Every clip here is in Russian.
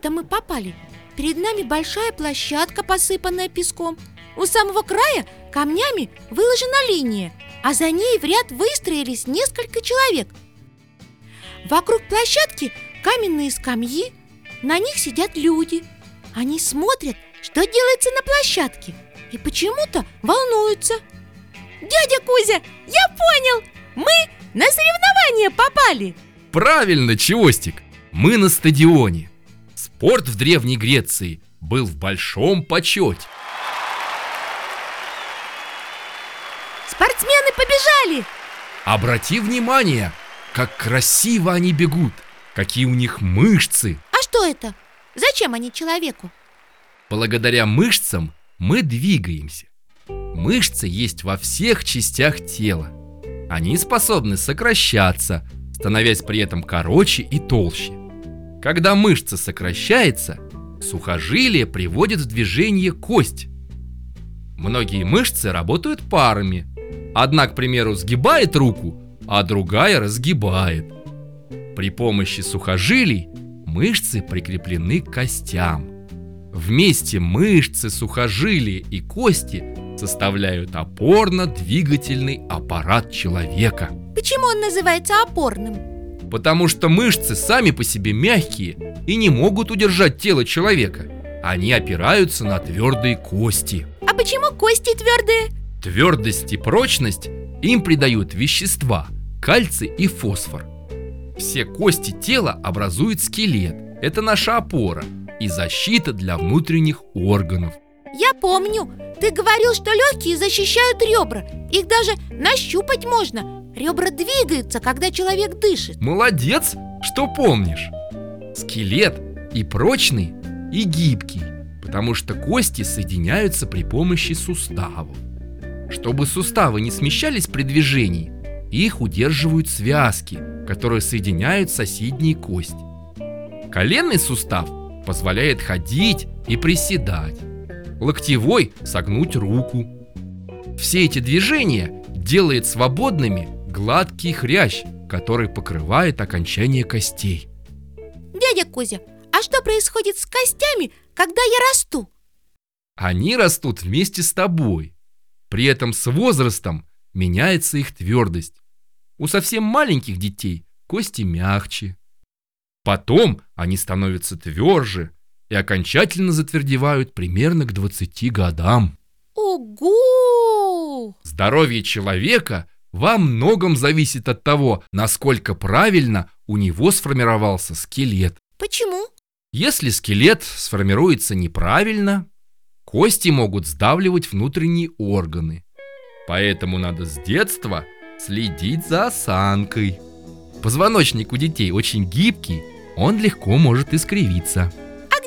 это мы попали? Перед нами большая площадка, посыпанная песком. У самого края камнями выложена линия, а за ней в ряд выстроились несколько человек. Вокруг площадки каменные скамьи, на них сидят люди. Они смотрят, что делается на площадке, и почему-то волнуются. Дядя Кузя, я понял! Мы на соревнования попали! Правильно, Чевостик, мы на стадионе. Спорт в Древней Греции был в большом почете. Спортсмены побежали! Обрати внимание, как красиво они бегут, какие у них мышцы. А что это? Зачем они человеку? Благодаря мышцам мы двигаемся. Мышцы есть во всех частях тела. Они способны сокращаться, становясь при этом короче и толще. Когда мышца сокращается, сухожилие приводит в движение кость. Многие мышцы работают парами. Одна, к примеру, сгибает руку, а другая разгибает. При помощи сухожилий мышцы прикреплены к костям. Вместе мышцы, сухожилия и кости составляют опорно-двигательный аппарат человека. Почему он называется опорным? Потому что мышцы сами по себе мягкие и не могут удержать тело человека. Они опираются на твердые кости. А почему кости твердые? Твердость и прочность им придают вещества – кальций и фосфор. Все кости тела образуют скелет. Это наша опора и защита для внутренних органов. Я помню, ты говорил, что легкие защищают ребра Их даже нащупать можно Ребра двигаются, когда человек дышит. Молодец, что помнишь. Скелет и прочный, и гибкий Потому что кости соединяются при помощи суставов. Чтобы суставы не смещались при движении Их удерживают связки, которые соединяют соседние кости. Коленный сустав позволяет ходить и приседать локтевой согнуть руку. Все эти движения делает свободными гладкий хрящ, который покрывает окончание костей. Дядя Кузя, а что происходит с костями, когда я расту? Они растут вместе с тобой. При этом с возрастом меняется их твердость. У совсем маленьких детей кости мягче. Потом они становятся тверже, и окончательно затвердевают примерно к 20 годам. Ого! Здоровье человека во многом зависит от того, насколько правильно у него сформировался скелет. Почему? Если скелет сформируется неправильно, кости могут сдавливать внутренние органы. Поэтому надо с детства следить за осанкой. Позвоночник у детей очень гибкий, он легко может искривиться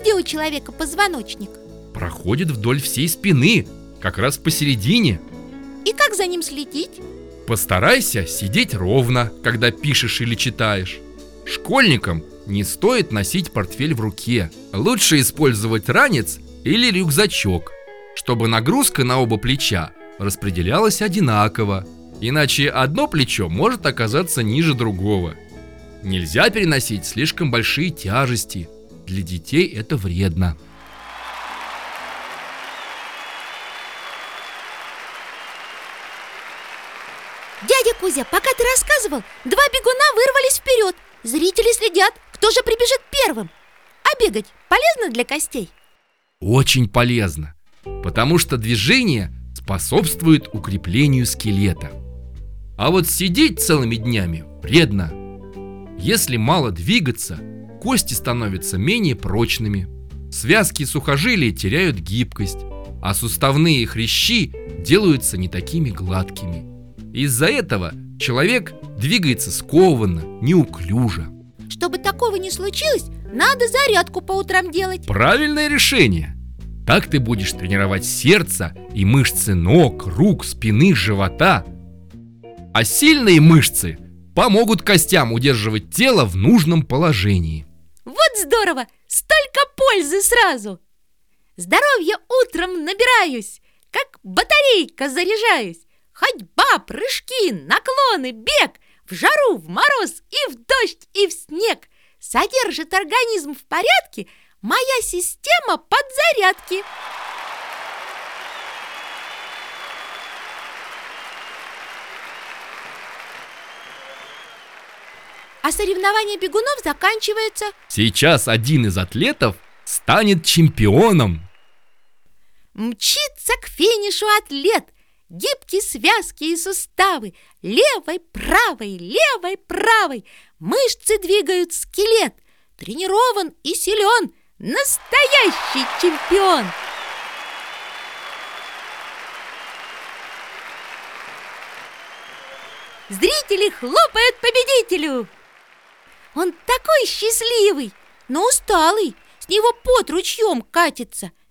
где у человека позвоночник? Проходит вдоль всей спины, как раз посередине. И как за ним следить? Постарайся сидеть ровно, когда пишешь или читаешь. Школьникам не стоит носить портфель в руке. Лучше использовать ранец или рюкзачок, чтобы нагрузка на оба плеча распределялась одинаково, иначе одно плечо может оказаться ниже другого. Нельзя переносить слишком большие тяжести – для детей это вредно. Дядя Кузя, пока ты рассказывал, два бегуна вырвались вперед. Зрители следят, кто же прибежит первым. А бегать полезно для костей? Очень полезно, потому что движение способствует укреплению скелета. А вот сидеть целыми днями вредно. Если мало двигаться, кости становятся менее прочными, связки и сухожилия теряют гибкость, а суставные хрящи делаются не такими гладкими. Из-за этого человек двигается скованно, неуклюже. Чтобы такого не случилось, надо зарядку по утрам делать. Правильное решение. Так ты будешь тренировать сердце и мышцы ног, рук, спины, живота. А сильные мышцы помогут костям удерживать тело в нужном положении. Вот здорово! Столько пользы сразу! Здоровье утром набираюсь, как батарейка заряжаюсь. Прыжки, наклоны, бег В жару, в мороз, и в дождь, и в снег Содержит организм в порядке моя система подзарядки. А соревнование бегунов заканчивается. Сейчас один из атлетов станет чемпионом. Мчится к финишу атлет. Гибкие связки и суставы. Левой, правой, левой, правой. Мышцы двигают скелет. Тренирован и силен. Настоящий чемпион. Зрители хлопают победителю. Он такой счастливый, но усталый. С него пот ручьем катится –